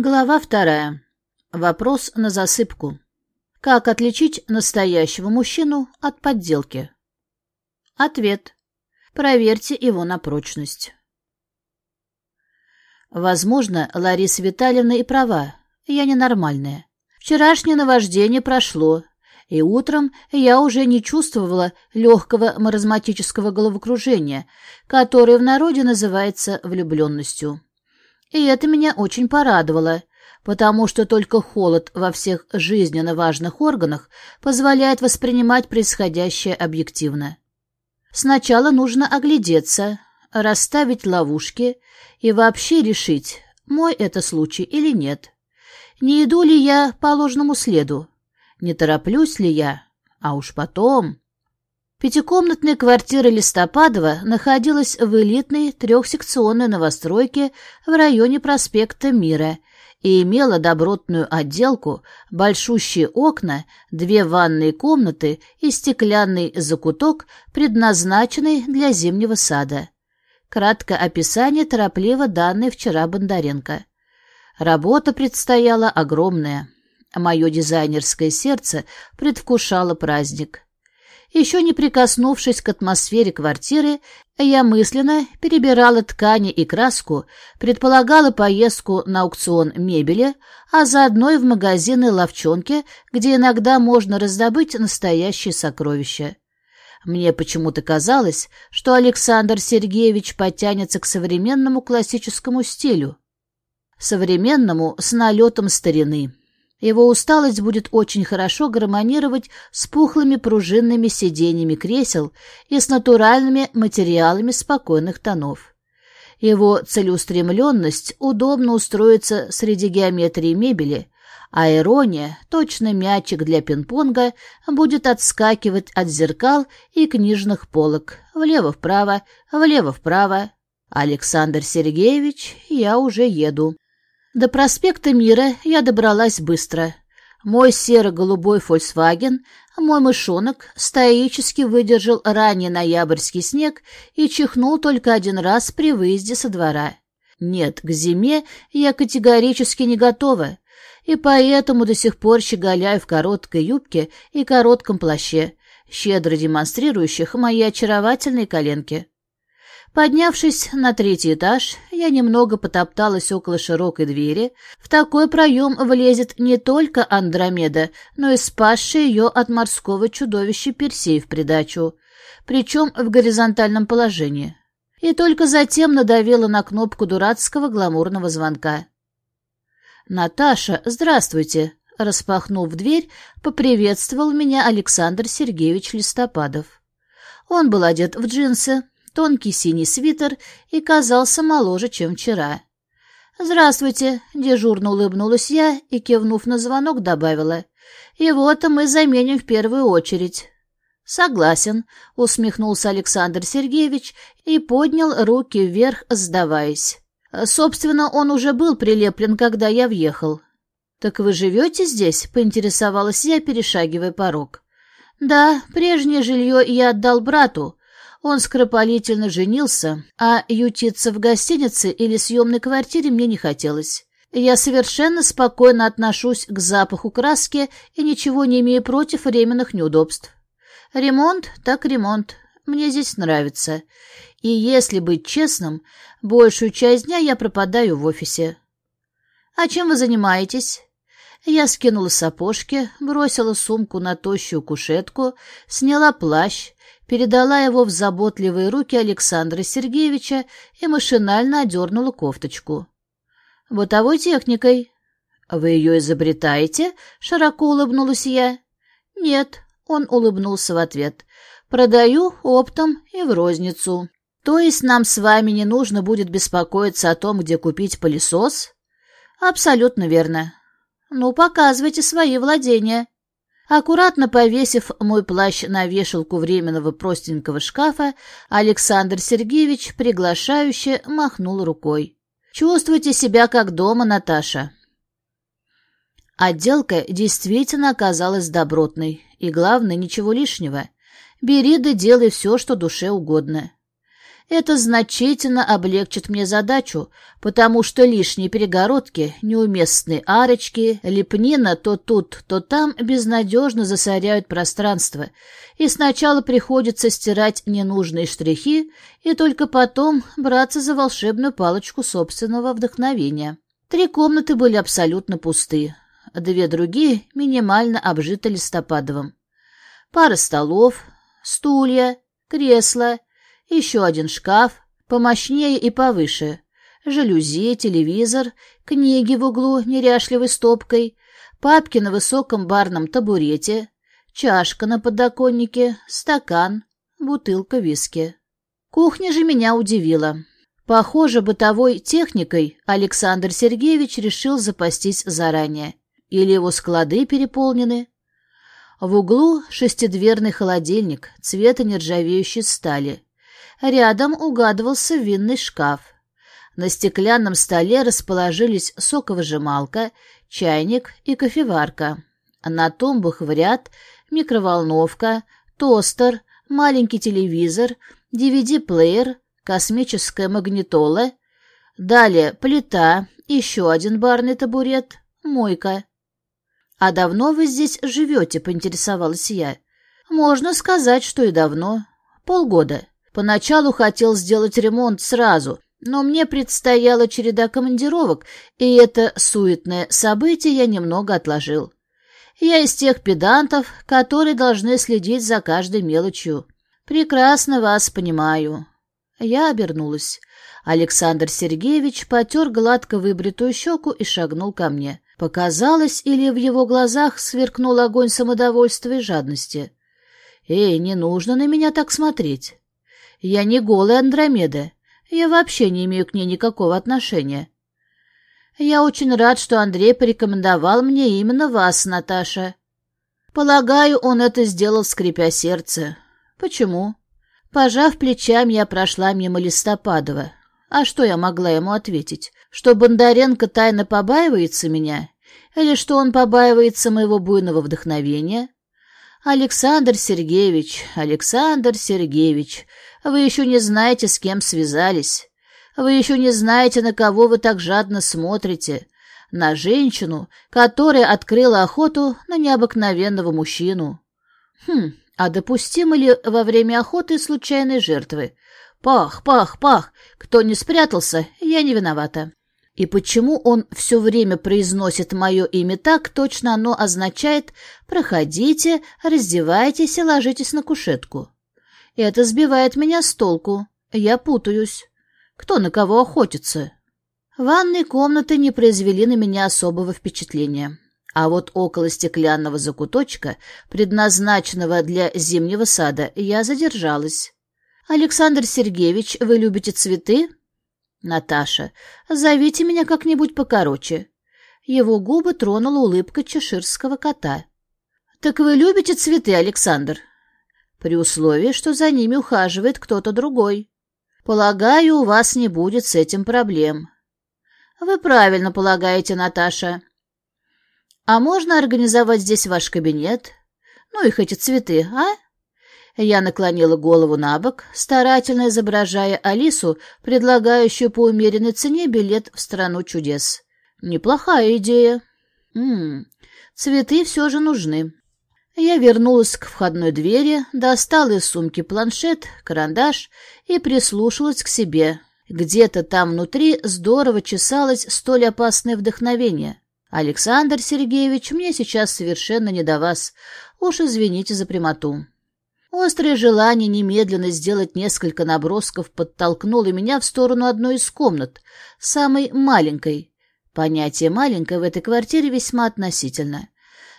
Глава вторая. Вопрос на засыпку. Как отличить настоящего мужчину от подделки? Ответ. Проверьте его на прочность. Возможно, Лариса Витальевна и права. Я ненормальная. Вчерашнее наваждение прошло, и утром я уже не чувствовала легкого маразматического головокружения, которое в народе называется влюбленностью. И это меня очень порадовало, потому что только холод во всех жизненно важных органах позволяет воспринимать происходящее объективно. Сначала нужно оглядеться, расставить ловушки и вообще решить, мой это случай или нет. Не иду ли я по ложному следу? Не тороплюсь ли я? А уж потом... Пятикомнатная квартира Листопадова находилась в элитной трехсекционной новостройке в районе проспекта Мира и имела добротную отделку, большущие окна, две ванные комнаты и стеклянный закуток, предназначенный для зимнего сада. Краткое описание торопливо данное вчера Бондаренко. Работа предстояла огромная. Мое дизайнерское сердце предвкушало праздник. Еще не прикоснувшись к атмосфере квартиры, я мысленно перебирала ткани и краску, предполагала поездку на аукцион мебели, а заодно и в магазины ловчонки, где иногда можно раздобыть настоящие сокровища. Мне почему-то казалось, что Александр Сергеевич потянется к современному классическому стилю. Современному с налетом старины. Его усталость будет очень хорошо гармонировать с пухлыми пружинными сиденьями кресел и с натуральными материалами спокойных тонов. Его целеустремленность удобно устроится среди геометрии мебели, а ирония, точно мячик для пинг-понга, будет отскакивать от зеркал и книжных полок влево-вправо, влево-вправо. Александр Сергеевич, я уже еду. До проспекта Мира я добралась быстро. Мой серо-голубой «Фольксваген», мой мышонок, стоически выдержал ранний ноябрьский снег и чихнул только один раз при выезде со двора. Нет, к зиме я категорически не готова, и поэтому до сих пор щеголяю в короткой юбке и коротком плаще, щедро демонстрирующих мои очаровательные коленки. Поднявшись на третий этаж, я немного потопталась около широкой двери. В такой проем влезет не только Андромеда, но и спасший ее от морского чудовища Персей в придачу, причем в горизонтальном положении. И только затем надавила на кнопку дурацкого гламурного звонка. «Наташа, здравствуйте!» Распахнув дверь, поприветствовал меня Александр Сергеевич Листопадов. Он был одет в джинсы, тонкий синий свитер и казался моложе, чем вчера. «Здравствуйте», — дежурно улыбнулась я и, кивнув на звонок, добавила. «Его-то мы заменим в первую очередь». «Согласен», — усмехнулся Александр Сергеевич и поднял руки вверх, сдаваясь. «Собственно, он уже был прилеплен, когда я въехал». «Так вы живете здесь?» — поинтересовалась я, перешагивая порог. «Да, прежнее жилье я отдал брату. Он скоропалительно женился, а ютиться в гостинице или съемной квартире мне не хотелось. Я совершенно спокойно отношусь к запаху краски и ничего не имею против временных неудобств. Ремонт так ремонт. Мне здесь нравится. И если быть честным, большую часть дня я пропадаю в офисе. А чем вы занимаетесь? Я скинула сапожки, бросила сумку на тощую кушетку, сняла плащ, передала его в заботливые руки Александра Сергеевича и машинально одернула кофточку. «Бытовой техникой». «Вы ее изобретаете?» — широко улыбнулась я. «Нет», — он улыбнулся в ответ. «Продаю оптом и в розницу». «То есть нам с вами не нужно будет беспокоиться о том, где купить пылесос?» «Абсолютно верно». «Ну, показывайте свои владения». Аккуратно повесив мой плащ на вешалку временного простенького шкафа, Александр Сергеевич приглашающе махнул рукой. «Чувствуйте себя как дома, Наташа». Отделка действительно оказалась добротной, и, главное, ничего лишнего. Бери да делай все, что душе угодно. Это значительно облегчит мне задачу, потому что лишние перегородки, неуместные арочки, лепнина то тут, то там безнадежно засоряют пространство, и сначала приходится стирать ненужные штрихи и только потом браться за волшебную палочку собственного вдохновения. Три комнаты были абсолютно пусты, две другие минимально обжиты листопадовым. Пара столов, стулья, кресла — еще один шкаф, помощнее и повыше, жалюзи, телевизор, книги в углу неряшливой стопкой, папки на высоком барном табурете, чашка на подоконнике, стакан, бутылка виски. Кухня же меня удивила. Похоже, бытовой техникой Александр Сергеевич решил запастись заранее. Или его склады переполнены. В углу шестидверный холодильник цвета нержавеющей стали. Рядом угадывался винный шкаф. На стеклянном столе расположились соковыжималка, чайник и кофеварка. На тумбах в ряд микроволновка, тостер, маленький телевизор, DVD-плеер, космическая магнитола, далее плита, еще один барный табурет, мойка. «А давно вы здесь живете?» — поинтересовалась я. «Можно сказать, что и давно. Полгода». Поначалу хотел сделать ремонт сразу, но мне предстояла череда командировок, и это суетное событие я немного отложил. Я из тех педантов, которые должны следить за каждой мелочью. Прекрасно вас понимаю. Я обернулась. Александр Сергеевич потер гладко выбритую щеку и шагнул ко мне. Показалось, или в его глазах сверкнул огонь самодовольства и жадности. «Эй, не нужно на меня так смотреть. Я не голая Андромеда. Я вообще не имею к ней никакого отношения. Я очень рад, что Андрей порекомендовал мне именно вас, Наташа. Полагаю, он это сделал, скрипя сердце. Почему? Пожав плечами, я прошла мимо Листопадова. А что я могла ему ответить? Что Бондаренко тайно побаивается меня? Или что он побаивается моего буйного вдохновения? Александр Сергеевич, Александр Сергеевич, вы еще не знаете, с кем связались. Вы еще не знаете, на кого вы так жадно смотрите. На женщину, которая открыла охоту на необыкновенного мужчину. Хм, а допустимы ли во время охоты случайные жертвы? Пах, пах, пах! Кто не спрятался, я не виновата. И почему он все время произносит мое имя так, точно оно означает «проходите, раздевайтесь и ложитесь на кушетку». Это сбивает меня с толку. Я путаюсь. Кто на кого охотится? Ванные комнаты не произвели на меня особого впечатления. А вот около стеклянного закуточка, предназначенного для зимнего сада, я задержалась. «Александр Сергеевич, вы любите цветы?» «Наташа, зовите меня как-нибудь покороче». Его губы тронула улыбка чеширского кота. «Так вы любите цветы, Александр?» при условии, что за ними ухаживает кто-то другой. Полагаю, у вас не будет с этим проблем. Вы правильно полагаете, Наташа. А можно организовать здесь ваш кабинет? Ну, их эти цветы, а? Я наклонила голову на бок, старательно изображая Алису, предлагающую по умеренной цене билет в страну чудес. Неплохая идея. М -м, цветы все же нужны. Я вернулась к входной двери, достала из сумки планшет, карандаш и прислушалась к себе. Где-то там внутри здорово чесалось столь опасное вдохновение. «Александр Сергеевич, мне сейчас совершенно не до вас. Уж извините за прямоту». Острое желание немедленно сделать несколько набросков подтолкнуло меня в сторону одной из комнат, самой маленькой. Понятие «маленькое» в этой квартире весьма относительно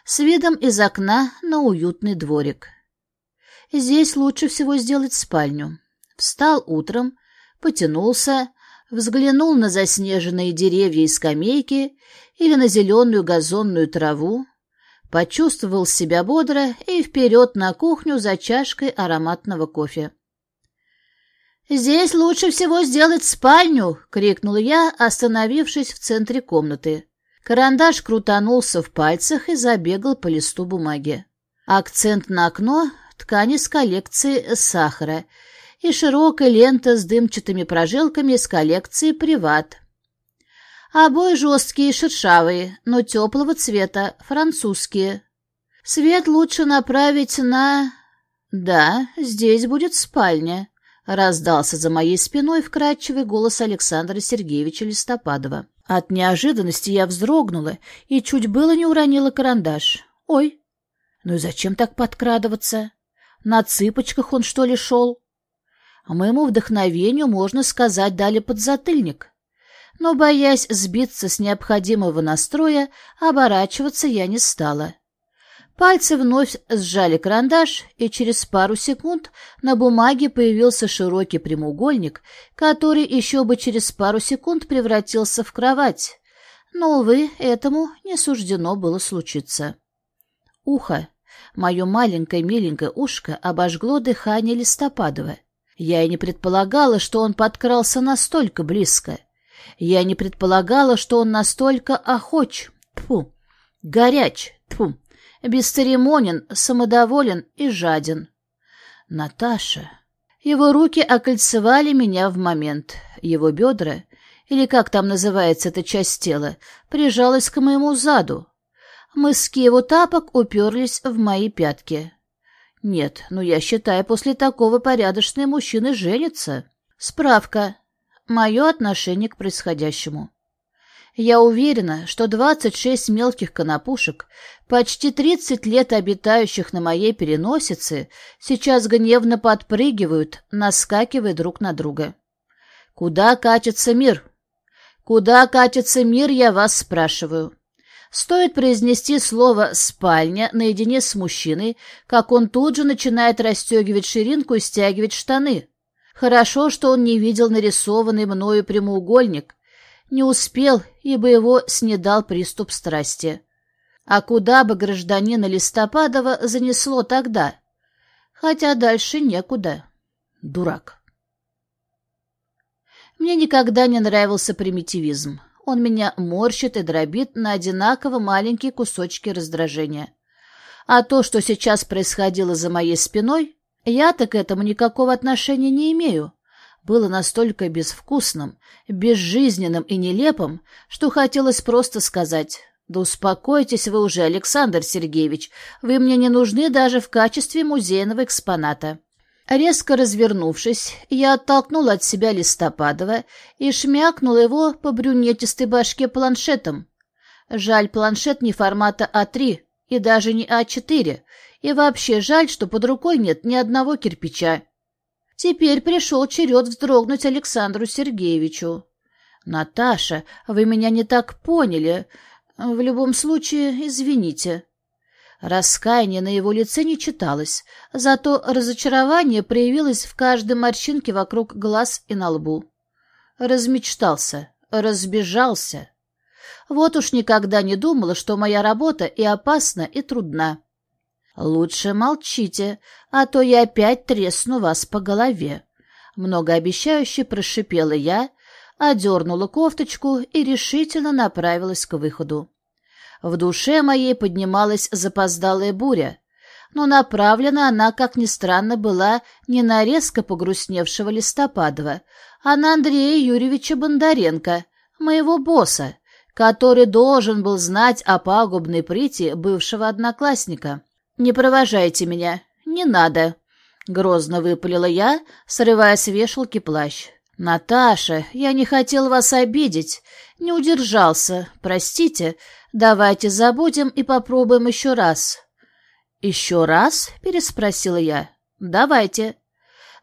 с видом из окна на уютный дворик. Здесь лучше всего сделать спальню. Встал утром, потянулся, взглянул на заснеженные деревья и скамейки или на зеленую газонную траву, почувствовал себя бодро и вперед на кухню за чашкой ароматного кофе. «Здесь лучше всего сделать спальню!» — крикнул я, остановившись в центре комнаты. Карандаш крутанулся в пальцах и забегал по листу бумаги. Акцент на окно — ткани с коллекции сахара. и широкая лента с дымчатыми прожилками из коллекции «Приват». Обои жесткие шершавые, но теплого цвета, французские. Свет лучше направить на... Да, здесь будет спальня, — раздался за моей спиной вкрадчивый голос Александра Сергеевича Листопадова. От неожиданности я вздрогнула и чуть было не уронила карандаш. Ой, ну и зачем так подкрадываться? На цыпочках он, что ли, шел? А моему вдохновению, можно сказать, дали подзатыльник. Но, боясь сбиться с необходимого настроя, оборачиваться я не стала. Пальцы вновь сжали карандаш, и через пару секунд на бумаге появился широкий прямоугольник, который еще бы через пару секунд превратился в кровать. Но, увы, этому не суждено было случиться. Ухо. Мое маленькое миленькое ушко обожгло дыхание Листопадова. Я и не предполагала, что он подкрался настолько близко. Я не предполагала, что он настолько охоч, тьфу, горяч, тьфу, бесцеремонен, самодоволен и жаден. Наташа. Его руки окольцевали меня в момент. Его бедра, или как там называется эта часть тела, прижалась к моему заду. Мыски его тапок уперлись в мои пятки. Нет, ну я считаю, после такого порядочные мужчины женятся. Справка. Мое отношение к происходящему. Я уверена, что 26 мелких конопушек, почти 30 лет обитающих на моей переносице, сейчас гневно подпрыгивают, наскакивая друг на друга. Куда катится мир? Куда катится мир, я вас спрашиваю. Стоит произнести слово «спальня» наедине с мужчиной, как он тут же начинает расстегивать ширинку и стягивать штаны. Хорошо, что он не видел нарисованный мною прямоугольник. Не успел, ибо его снедал приступ страсти. А куда бы гражданина Листопадова занесло тогда? Хотя дальше некуда. Дурак. Мне никогда не нравился примитивизм он меня морщит и дробит на одинаково маленькие кусочки раздражения. А то, что сейчас происходило за моей спиной, я-то к этому никакого отношения не имею. Было настолько безвкусным, безжизненным и нелепым, что хотелось просто сказать «Да успокойтесь вы уже, Александр Сергеевич, вы мне не нужны даже в качестве музейного экспоната». Резко развернувшись, я оттолкнула от себя Листопадова и шмякнула его по брюнетистой башке планшетом. Жаль, планшет не формата А3 и даже не А4, и вообще жаль, что под рукой нет ни одного кирпича. Теперь пришел черед вздрогнуть Александру Сергеевичу. «Наташа, вы меня не так поняли. В любом случае, извините». Раскаяния на его лице не читалось, зато разочарование проявилось в каждой морщинке вокруг глаз и на лбу. Размечтался, разбежался. Вот уж никогда не думала, что моя работа и опасна, и трудна. Лучше молчите, а то я опять тресну вас по голове. Многообещающе прошипела я, одернула кофточку и решительно направилась к выходу. В душе моей поднималась запоздалая буря, но направлена она, как ни странно, была не на резко погрустневшего Листопадова, а на Андрея Юрьевича Бондаренко, моего босса, который должен был знать о пагубной прити бывшего одноклассника. «Не провожайте меня, не надо», — грозно выпалила я, срывая с вешалки плащ. «Наташа, я не хотел вас обидеть, не удержался, простите», Давайте забудем и попробуем еще раз. Еще раз? переспросила я. Давайте.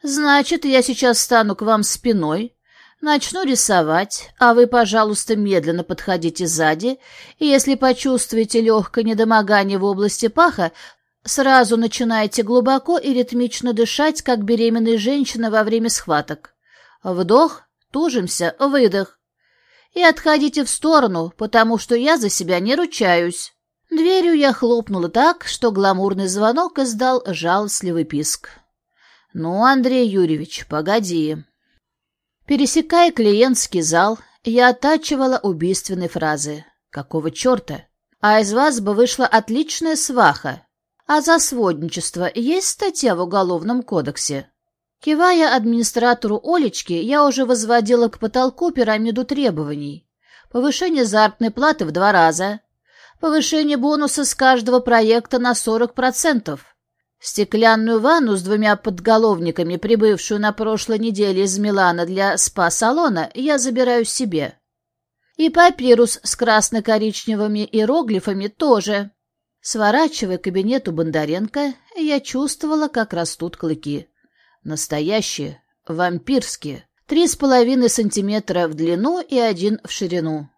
Значит, я сейчас стану к вам спиной, начну рисовать, а вы, пожалуйста, медленно подходите сзади, и если почувствуете легкое недомогание в области паха, сразу начинайте глубоко и ритмично дышать, как беременная женщина во время схваток. Вдох, тужимся, выдох и отходите в сторону, потому что я за себя не ручаюсь». Дверью я хлопнула так, что гламурный звонок издал жалостливый писк. «Ну, Андрей Юрьевич, погоди». Пересекая клиентский зал, я оттачивала убийственные фразы. «Какого черта? А из вас бы вышла отличная сваха. А за сводничество есть статья в Уголовном кодексе?» Кивая администратору Олечки, я уже возводила к потолку пирамиду требований. Повышение заработной платы в два раза. Повышение бонуса с каждого проекта на 40%. Стеклянную ванну с двумя подголовниками, прибывшую на прошлой неделе из Милана для спа-салона, я забираю себе. И папирус с красно-коричневыми иероглифами тоже. Сворачивая к кабинету Бондаренко, я чувствовала, как растут клыки. Настоящие, вампирские. Три с половиной сантиметра в длину и один в ширину.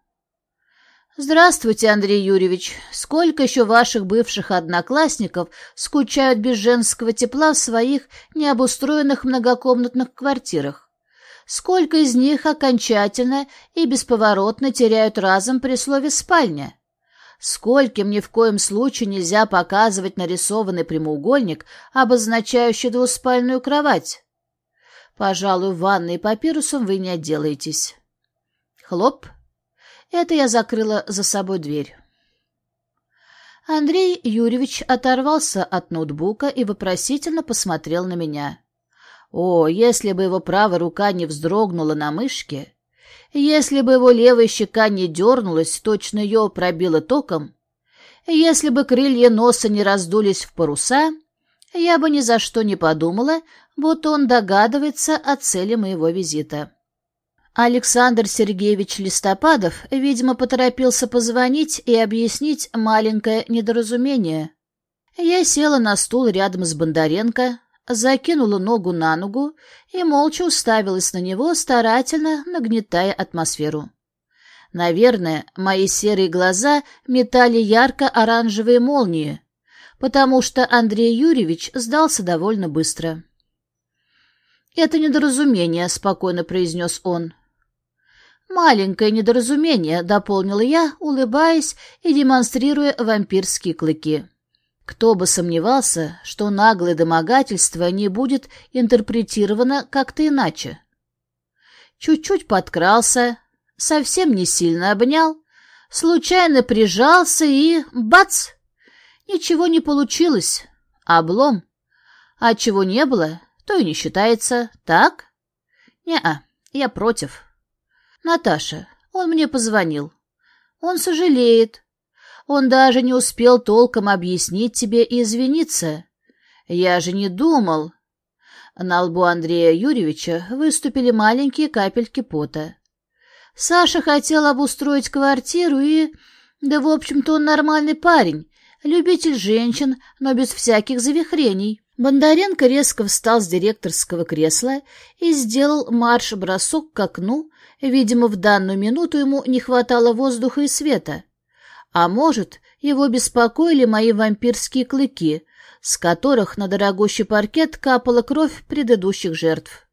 «Здравствуйте, Андрей Юрьевич. Сколько еще ваших бывших одноклассников скучают без женского тепла в своих необустроенных многокомнатных квартирах? Сколько из них окончательно и бесповоротно теряют разом при слове «спальня»? Скольким ни в коем случае нельзя показывать нарисованный прямоугольник, обозначающий двуспальную кровать? Пожалуй, ванной папирусом вы не отделаетесь». Хлоп. Это я закрыла за собой дверь. Андрей Юрьевич оторвался от ноутбука и вопросительно посмотрел на меня. О, если бы его правая рука не вздрогнула на мышке, если бы его левая щека не дернулась, точно ее пробило током, если бы крылья носа не раздулись в паруса, я бы ни за что не подумала, будто он догадывается о цели моего визита. Александр Сергеевич Листопадов, видимо, поторопился позвонить и объяснить маленькое недоразумение. Я села на стул рядом с Бондаренко, закинула ногу на ногу и молча уставилась на него, старательно нагнетая атмосферу. Наверное, мои серые глаза метали ярко-оранжевые молнии, потому что Андрей Юрьевич сдался довольно быстро. «Это недоразумение», — спокойно произнес он. «Маленькое недоразумение», — дополнила я, улыбаясь и демонстрируя вампирские клыки. Кто бы сомневался, что наглое домогательство не будет интерпретировано как-то иначе. Чуть-чуть подкрался, совсем не сильно обнял, случайно прижался и... бац! Ничего не получилось. Облом. А чего не было, то и не считается. Так? Не-а, я против. Наташа, он мне позвонил. Он сожалеет. Он даже не успел толком объяснить тебе и извиниться. Я же не думал. На лбу Андрея Юрьевича выступили маленькие капельки пота. Саша хотел обустроить квартиру и... Да, в общем-то, он нормальный парень, любитель женщин, но без всяких завихрений. Бондаренко резко встал с директорского кресла и сделал марш-бросок к окну, Видимо, в данную минуту ему не хватало воздуха и света. А может, его беспокоили мои вампирские клыки, с которых на дорогущий паркет капала кровь предыдущих жертв.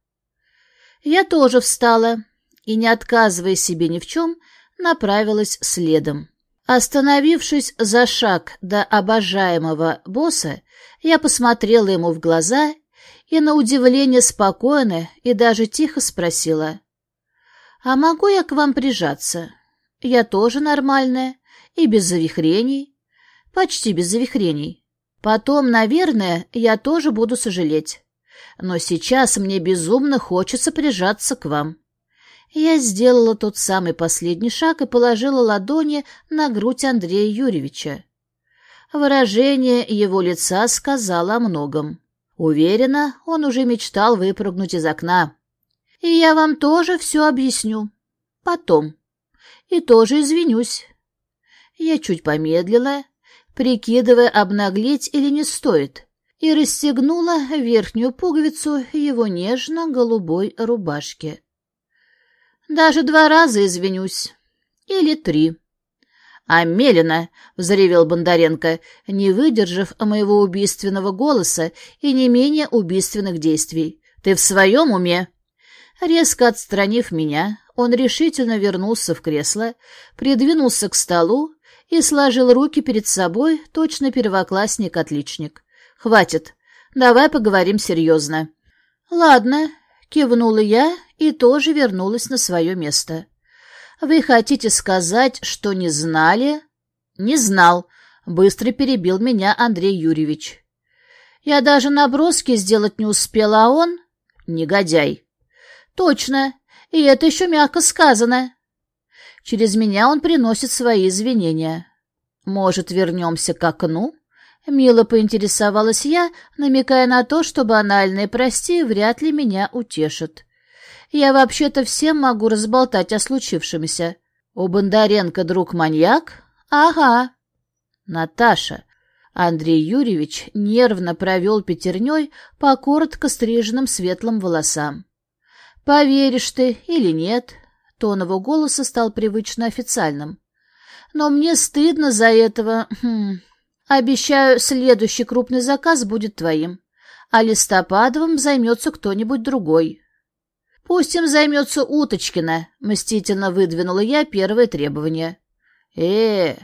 Я тоже встала и, не отказывая себе ни в чем, направилась следом. Остановившись за шаг до обожаемого босса, я посмотрела ему в глаза и, на удивление спокойно и даже тихо спросила — «А могу я к вам прижаться? Я тоже нормальная и без завихрений. Почти без завихрений. Потом, наверное, я тоже буду сожалеть. Но сейчас мне безумно хочется прижаться к вам». Я сделала тот самый последний шаг и положила ладони на грудь Андрея Юрьевича. Выражение его лица сказало о многом. Уверена, он уже мечтал выпрыгнуть из окна. И я вам тоже все объясню. Потом. И тоже извинюсь. Я чуть помедлила, прикидывая, обнаглеть или не стоит, и расстегнула верхнюю пуговицу его нежно-голубой рубашки. Даже два раза извинюсь. Или три. «Амелина!» — взревел Бондаренко, не выдержав моего убийственного голоса и не менее убийственных действий. «Ты в своем уме?» Резко отстранив меня, он решительно вернулся в кресло, придвинулся к столу и сложил руки перед собой, точно первоклассник-отличник. «Хватит. Давай поговорим серьезно». «Ладно», — кивнула я и тоже вернулась на свое место. «Вы хотите сказать, что не знали?» «Не знал», — быстро перебил меня Андрей Юрьевич. «Я даже наброски сделать не успела, а он...» Негодяй. Точно. И это еще мягко сказано. Через меня он приносит свои извинения. Может, вернемся к окну? Мило поинтересовалась я, намекая на то, что банальные «прости» вряд ли меня утешат. Я вообще-то всем могу разболтать о случившемся. У Бондаренко друг маньяк? Ага. Наташа. Андрей Юрьевич нервно провел пятерней по коротко стриженным светлым волосам. Поверишь ты или нет, тон его голоса стал привычно официальным. Но мне стыдно за этого. Хм. Обещаю, следующий крупный заказ будет твоим, а Листопадовым займется кто-нибудь другой. Пусть им займется Уточкина, мстительно выдвинула я первое требование. э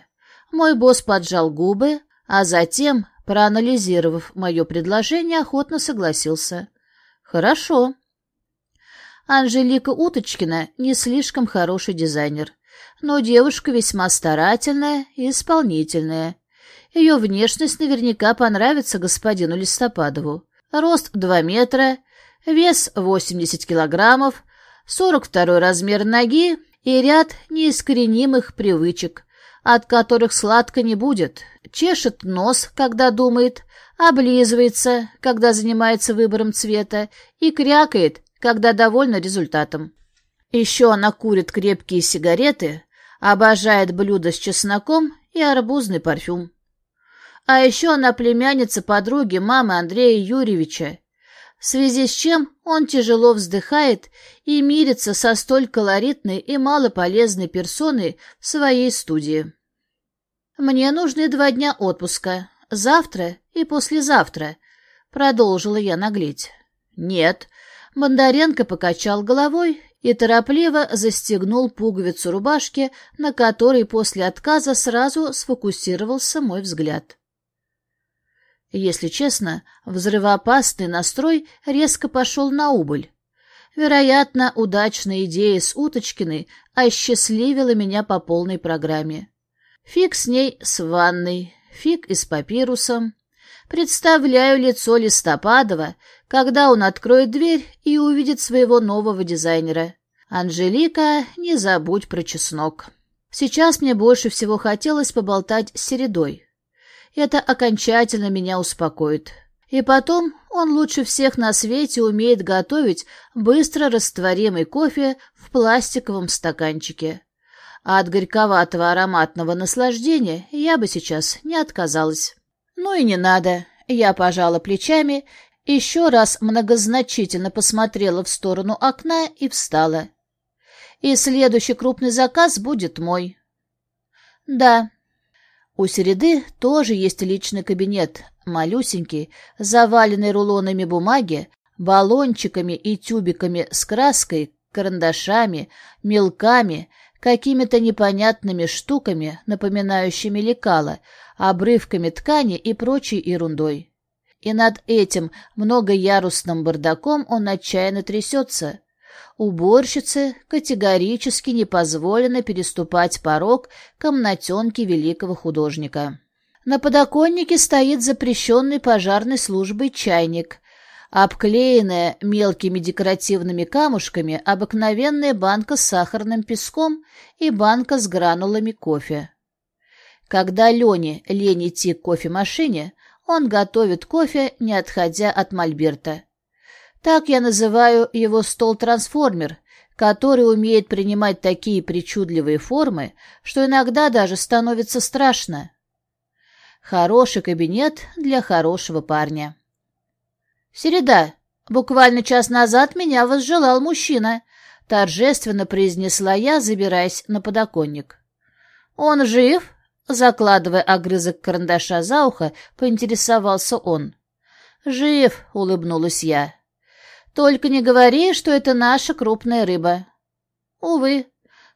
Мой босс поджал губы, а затем, проанализировав мое предложение, охотно согласился. Хорошо. Анжелика Уточкина не слишком хороший дизайнер, но девушка весьма старательная и исполнительная. Ее внешность наверняка понравится господину Листопадову. Рост 2 метра, вес 80 килограммов, 42 размер ноги и ряд неискоренимых привычек, от которых сладко не будет. Чешет нос, когда думает, облизывается, когда занимается выбором цвета, и крякает, когда довольна результатом. Еще она курит крепкие сигареты, обожает блюда с чесноком и арбузный парфюм. А еще она племянница подруги мамы Андрея Юрьевича, в связи с чем он тяжело вздыхает и мирится со столь колоритной и малополезной персоной в своей студии. «Мне нужны два дня отпуска, завтра и послезавтра», — продолжила я наглеть. «Нет». Бондаренко покачал головой и торопливо застегнул пуговицу рубашки, на которой после отказа сразу сфокусировался мой взгляд. Если честно, взрывоопасный настрой резко пошел на убыль. Вероятно, удачная идея с Уточкиной осчастливила меня по полной программе. Фиг с ней с ванной, фиг и с папирусом. Представляю лицо Листопадова, когда он откроет дверь и увидит своего нового дизайнера. Анжелика, не забудь про чеснок. Сейчас мне больше всего хотелось поболтать с Середой. Это окончательно меня успокоит. И потом он лучше всех на свете умеет готовить быстро растворимый кофе в пластиковом стаканчике. А от горьковатого ароматного наслаждения я бы сейчас не отказалась. Ну и не надо. Я пожала плечами, еще раз многозначительно посмотрела в сторону окна и встала. И следующий крупный заказ будет мой. Да, у Середы тоже есть личный кабинет, малюсенький, заваленный рулонами бумаги, баллончиками и тюбиками с краской, карандашами, мелками, какими-то непонятными штуками, напоминающими лекала, обрывками ткани и прочей ерундой. И над этим многоярусным бардаком он отчаянно трясется. Уборщице категорически не позволено переступать порог комнатенки великого художника. На подоконнике стоит запрещенный пожарной службой чайник, обклеенная мелкими декоративными камушками обыкновенная банка с сахарным песком и банка с гранулами кофе. Когда Лене лень идти к кофемашине, он готовит кофе, не отходя от мольберта. Так я называю его стол-трансформер, который умеет принимать такие причудливые формы, что иногда даже становится страшно. Хороший кабинет для хорошего парня. «Середа, буквально час назад меня возжелал мужчина», — торжественно произнесла я, забираясь на подоконник. «Он жив?» — закладывая огрызок карандаша за ухо, поинтересовался он. «Жив», — улыбнулась я. Только не говори, что это наша крупная рыба. Увы,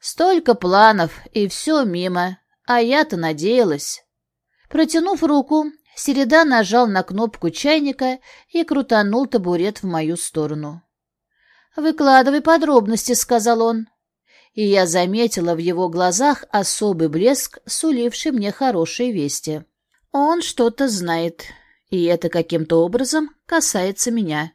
столько планов, и все мимо, а я-то надеялась. Протянув руку, Середа нажал на кнопку чайника и крутанул табурет в мою сторону. «Выкладывай подробности», — сказал он. И я заметила в его глазах особый блеск, суливший мне хорошие вести. Он что-то знает, и это каким-то образом касается меня.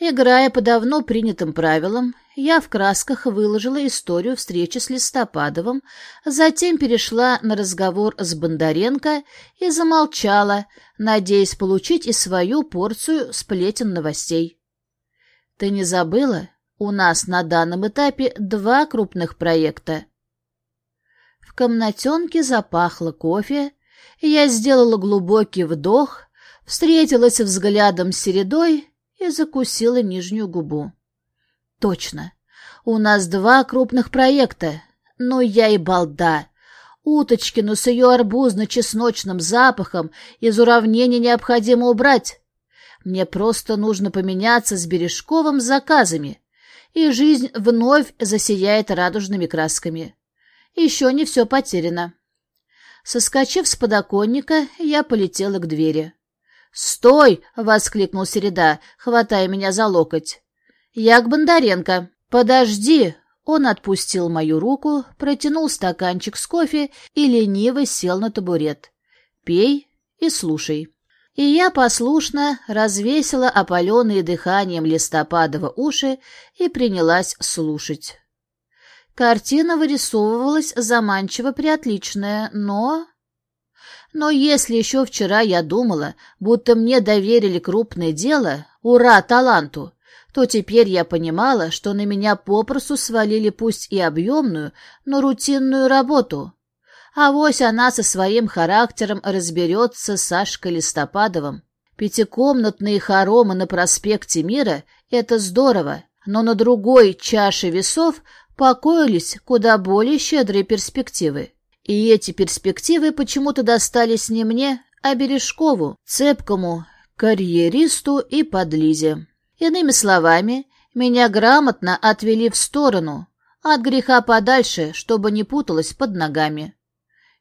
Играя по давно принятым правилам, я в красках выложила историю встречи с Листопадовым, затем перешла на разговор с Бондаренко и замолчала, надеясь получить и свою порцию сплетен новостей. «Ты не забыла? У нас на данном этапе два крупных проекта». В комнатенке запахло кофе, я сделала глубокий вдох, встретилась взглядом с Середой и закусила нижнюю губу. Точно. У нас два крупных проекта. Но я и балда. Уточкину с ее арбузно-чесночным запахом из уравнения необходимо убрать. Мне просто нужно поменяться с Бережковым заказами, и жизнь вновь засияет радужными красками. Еще не все потеряно. Соскочив с подоконника, я полетела к двери. «Стой!» — воскликнул Середа, хватая меня за локоть. «Я к Бондаренко». «Подожди!» Он отпустил мою руку, протянул стаканчик с кофе и лениво сел на табурет. «Пей и слушай». И я послушно развесила опаленные дыханием листопадово уши и принялась слушать. Картина вырисовывалась заманчиво приотличная, но... Но если еще вчера я думала, будто мне доверили крупное дело, ура таланту, то теперь я понимала, что на меня попросту свалили пусть и объемную, но рутинную работу. А вось она со своим характером разберется с Сашкой Листопадовым. Пятикомнатные хоромы на проспекте Мира — это здорово, но на другой чаше весов покоились куда более щедрые перспективы. И эти перспективы почему-то достались не мне, а Бережкову, цепкому, карьеристу и подлизе. Иными словами, меня грамотно отвели в сторону, от греха подальше, чтобы не путалась под ногами.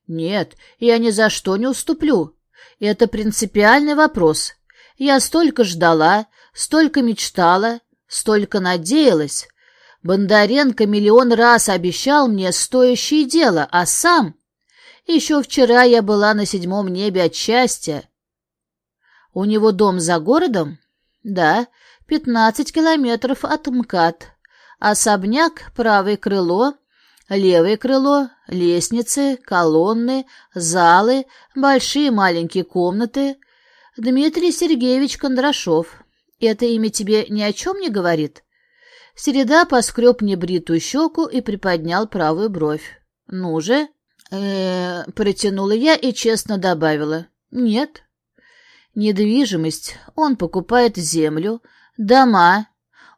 Нет, я ни за что не уступлю. Это принципиальный вопрос. Я столько ждала, столько мечтала, столько надеялась. Бондаренко миллион раз обещал мне стоящее дело, а сам... Еще вчера я была на седьмом небе от счастья. У него дом за городом? Да, пятнадцать километров от МКАД. Особняк, правое крыло, левое крыло, лестницы, колонны, залы, большие и маленькие комнаты. Дмитрий Сергеевич Кондрашов. Это имя тебе ни о чем не говорит? Середа поскреб небритую щеку и приподнял правую бровь. Ну же э протянула я и честно добавила. Нет. Недвижимость. Он покупает землю, дома.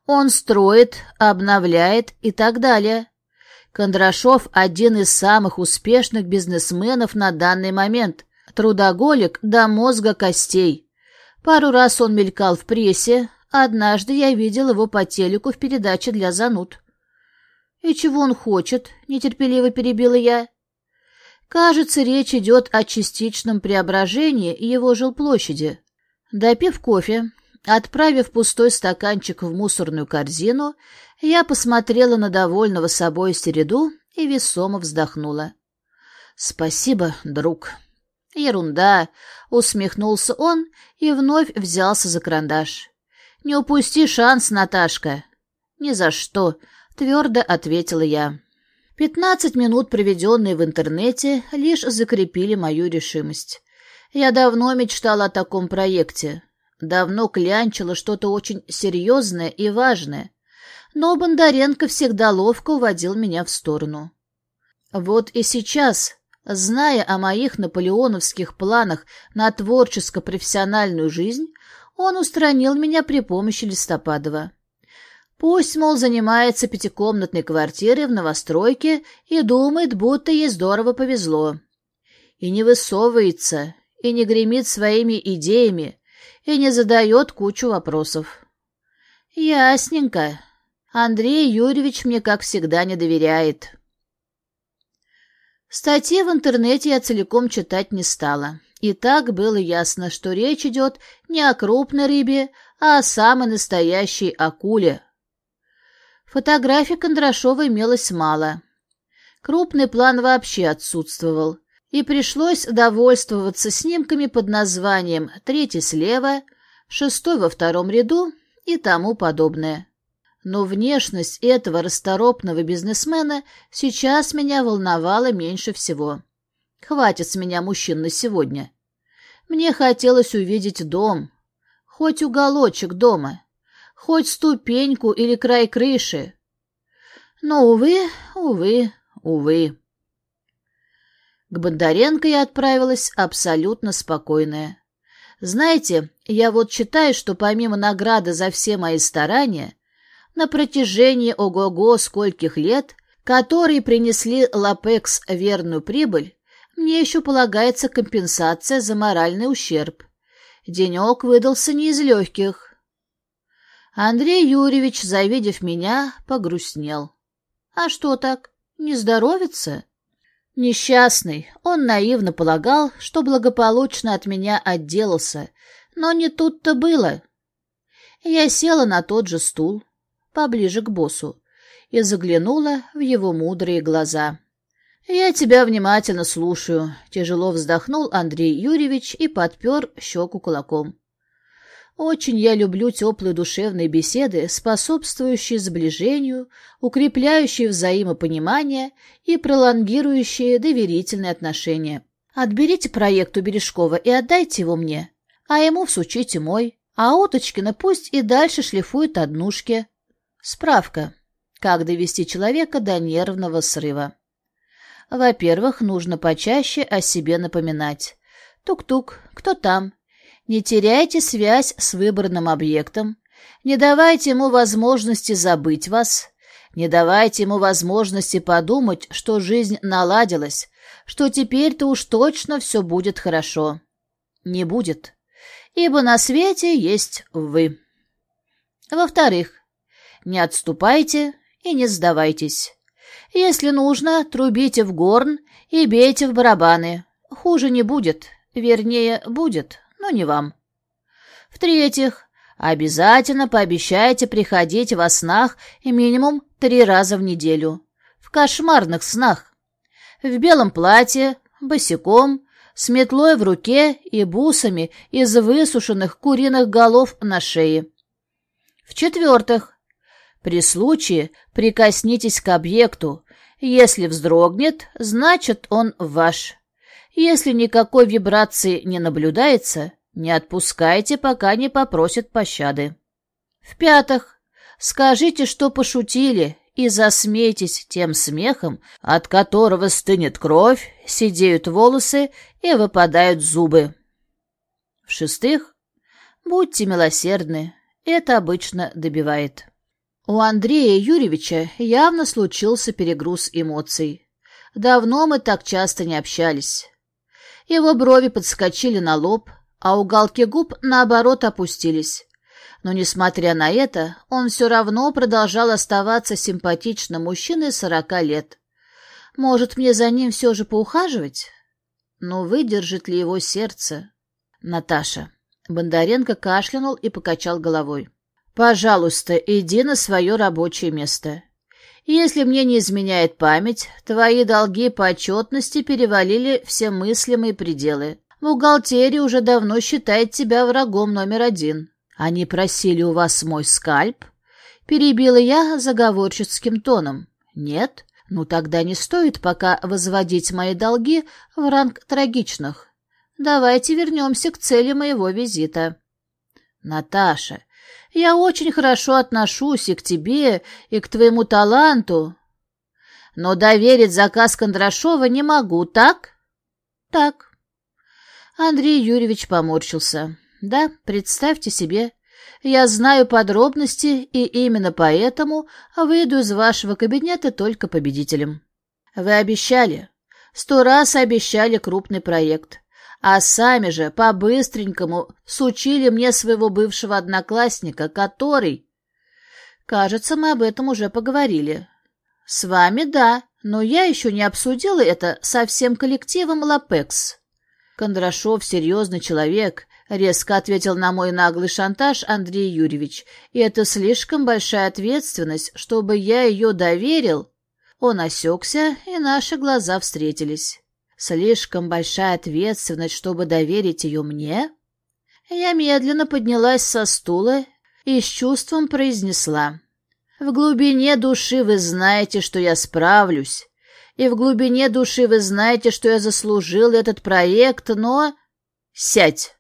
Он строит, обновляет и так далее. Кондрашов – один из самых успешных бизнесменов на данный момент. Трудоголик до мозга костей. Пару раз он мелькал в прессе, однажды я видел его по телеку в передаче для зануд. «И чего он хочет?» — нетерпеливо перебила я. Кажется, речь идет о частичном преображении его жилплощади. Допив кофе, отправив пустой стаканчик в мусорную корзину, я посмотрела на довольного собой середу и весомо вздохнула. «Спасибо, друг». «Ерунда», — усмехнулся он и вновь взялся за карандаш. «Не упусти шанс, Наташка». «Ни за что», — твердо ответила я. Пятнадцать минут, проведенные в интернете, лишь закрепили мою решимость. Я давно мечтала о таком проекте. Давно клянчила что-то очень серьезное и важное. Но Бондаренко всегда ловко уводил меня в сторону. Вот и сейчас, зная о моих наполеоновских планах на творческо-профессиональную жизнь, он устранил меня при помощи Листопадова. Пусть, мол, занимается пятикомнатной квартирой в новостройке и думает, будто ей здорово повезло. И не высовывается, и не гремит своими идеями, и не задает кучу вопросов. Ясненько. Андрей Юрьевич мне, как всегда, не доверяет. Статьи в интернете я целиком читать не стала. И так было ясно, что речь идет не о крупной рыбе, а о самой настоящей акуле, Фотографий Кондрашова имелось мало. Крупный план вообще отсутствовал, и пришлось довольствоваться снимками под названием «Третий слева», «Шестой во втором ряду» и тому подобное. Но внешность этого расторопного бизнесмена сейчас меня волновала меньше всего. Хватит с меня мужчин на сегодня. Мне хотелось увидеть дом, хоть уголочек дома, хоть ступеньку или край крыши. Но, увы, увы, увы. К Бондаренко я отправилась абсолютно спокойная. Знаете, я вот считаю, что помимо награды за все мои старания, на протяжении ого-го скольких лет, которые принесли Лапекс верную прибыль, мне еще полагается компенсация за моральный ущерб. Денек выдался не из легких. Андрей Юрьевич, завидев меня, погрустнел. А что так, не здоровится? Несчастный, он наивно полагал, что благополучно от меня отделался, но не тут-то было. Я села на тот же стул, поближе к боссу, и заглянула в его мудрые глаза. «Я тебя внимательно слушаю», — тяжело вздохнул Андрей Юрьевич и подпер щеку кулаком. «Очень я люблю теплые душевные беседы, способствующие сближению, укрепляющие взаимопонимание и пролонгирующие доверительные отношения. Отберите проект у Бережкова и отдайте его мне, а ему всучите мой, а Уточкина пусть и дальше шлифует однушки. Справка. Как довести человека до нервного срыва. Во-первых, нужно почаще о себе напоминать. Тук-тук, кто там? Не теряйте связь с выбранным объектом. Не давайте ему возможности забыть вас. Не давайте ему возможности подумать, что жизнь наладилась, что теперь-то уж точно все будет хорошо. Не будет. Ибо на свете есть вы. Во-вторых, не отступайте и не сдавайтесь. Если нужно, трубите в горн и бейте в барабаны. Хуже не будет. Вернее, будет, но не вам. В-третьих, обязательно пообещайте приходить во снах минимум три раза в неделю. В кошмарных снах. В белом платье, босиком, с метлой в руке и бусами из высушенных куриных голов на шее. В-четвертых, при случае прикоснитесь к объекту. Если вздрогнет, значит он ваш. Если никакой вибрации не наблюдается, не отпускайте, пока не попросит пощады. В-пятых, скажите, что пошутили, и засмейтесь тем смехом, от которого стынет кровь, сидеют волосы и выпадают зубы. В-шестых, будьте милосердны, это обычно добивает. У Андрея Юрьевича явно случился перегруз эмоций. Давно мы так часто не общались. Его брови подскочили на лоб, а уголки губ, наоборот, опустились. Но, несмотря на это, он все равно продолжал оставаться симпатичным мужчиной сорока лет. Может, мне за ним все же поухаживать? Но выдержит ли его сердце? Наташа. Бондаренко кашлянул и покачал головой. Пожалуйста, иди на свое рабочее место. Если мне не изменяет память, твои долги по отчетности перевалили все мыслимые пределы. Бухгалтерия уже давно считает тебя врагом номер один. Они просили у вас мой скальп? Перебила я заговорческим тоном. Нет? Ну тогда не стоит пока возводить мои долги в ранг трагичных. Давайте вернемся к цели моего визита. Наташа, я очень хорошо отношусь и к тебе, и к твоему таланту. Но доверить заказ Кондрашова не могу, так? Так. Андрей Юрьевич поморщился. Да, представьте себе, я знаю подробности, и именно поэтому выйду из вашего кабинета только победителем. Вы обещали, сто раз обещали крупный проект а сами же по-быстренькому сучили мне своего бывшего одноклассника, который... Кажется, мы об этом уже поговорили. С вами да, но я еще не обсудила это со всем коллективом Лапекс. Кондрашов серьезный человек, резко ответил на мой наглый шантаж Андрей Юрьевич, и это слишком большая ответственность, чтобы я ее доверил. Он осекся, и наши глаза встретились. Слишком большая ответственность, чтобы доверить ее мне? Я медленно поднялась со стула и с чувством произнесла. «В глубине души вы знаете, что я справлюсь, и в глубине души вы знаете, что я заслужил этот проект, но...» «Сядь!»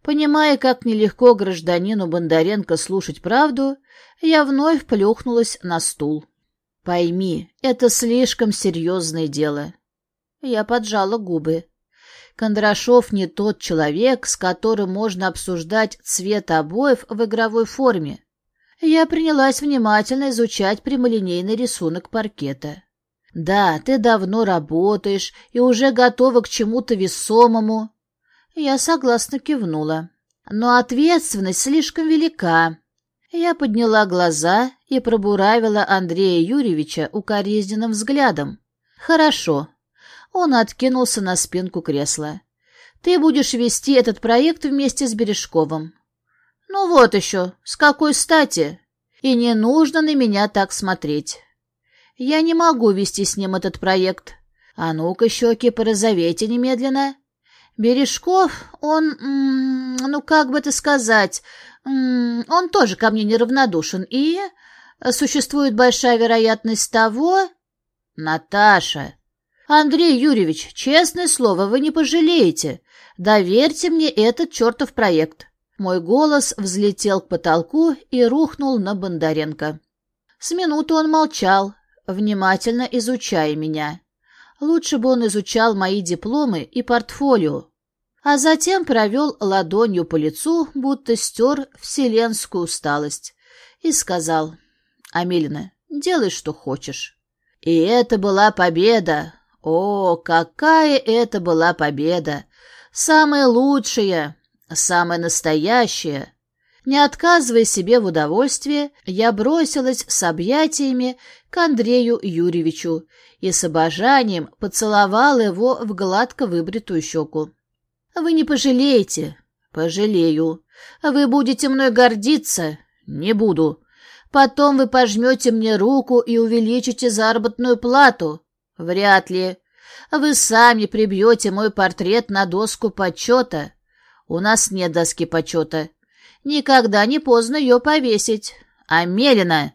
Понимая, как нелегко гражданину Бондаренко слушать правду, я вновь плюхнулась на стул. «Пойми, это слишком серьезное дело». Я поджала губы. Кондрашов не тот человек, с которым можно обсуждать цвет обоев в игровой форме. Я принялась внимательно изучать прямолинейный рисунок паркета. «Да, ты давно работаешь и уже готова к чему-то весомому». Я согласно кивнула. «Но ответственность слишком велика». Я подняла глаза и пробуравила Андрея Юрьевича укоризненным взглядом. «Хорошо, он откинулся на спинку кресла. «Ты будешь вести этот проект вместе с Бережковым». «Ну вот еще, с какой стати? И не нужно на меня так смотреть. Я не могу вести с ним этот проект. А ну-ка, щеки, порозовейте немедленно». Бережков, он, ну как бы это сказать, он тоже ко мне неравнодушен, и существует большая вероятность того... Наташа, «Андрей Юрьевич, честное слово, вы не пожалеете. Доверьте мне этот чертов проект». Мой голос взлетел к потолку и рухнул на Бондаренко. С минуту он молчал, внимательно изучая меня. Лучше бы он изучал мои дипломы и портфолио. А затем провел ладонью по лицу, будто стер вселенскую усталость, и сказал, «Амелина, делай, что хочешь». И это была победа, о, какая это была победа! Самая лучшая, самая настоящая! Не отказывая себе в удовольствии, я бросилась с объятиями к Андрею Юрьевичу и с обожанием поцеловала его в гладко выбритую щеку. «Вы не пожалеете?» «Пожалею. Вы будете мной гордиться?» «Не буду. Потом вы пожмете мне руку и увеличите заработную плату?» Вряд ли. Вы сами прибьете мой портрет на доску почета. У нас нет доски почета. Никогда не поздно ее повесить. А Мелина...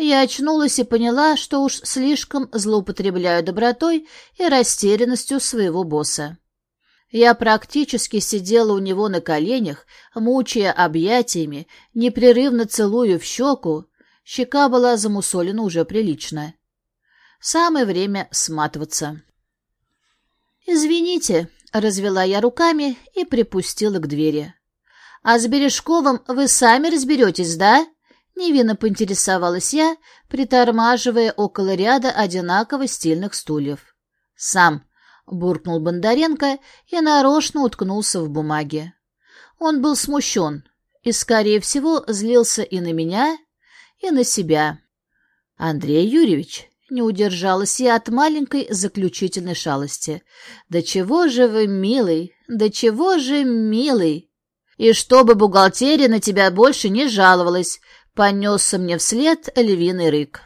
Я очнулась и поняла, что уж слишком злоупотребляю добротой и растерянностью своего босса. Я практически сидела у него на коленях, мучая объятиями, непрерывно целую в щеку. Щека была замусолена уже прилично. Самое время сматываться. «Извините», — развела я руками и припустила к двери. «А с Бережковым вы сами разберетесь, да?» Невинно поинтересовалась я, притормаживая около ряда одинаково стильных стульев. «Сам», — буркнул Бондаренко и нарочно уткнулся в бумаге. Он был смущен и, скорее всего, злился и на меня, и на себя. «Андрей Юрьевич, не удержалась я от маленькой заключительной шалости. «Да чего же вы милый! Да чего же милый!» «И чтобы бухгалтерия на тебя больше не жаловалась!» — понесся мне вслед львиный рык.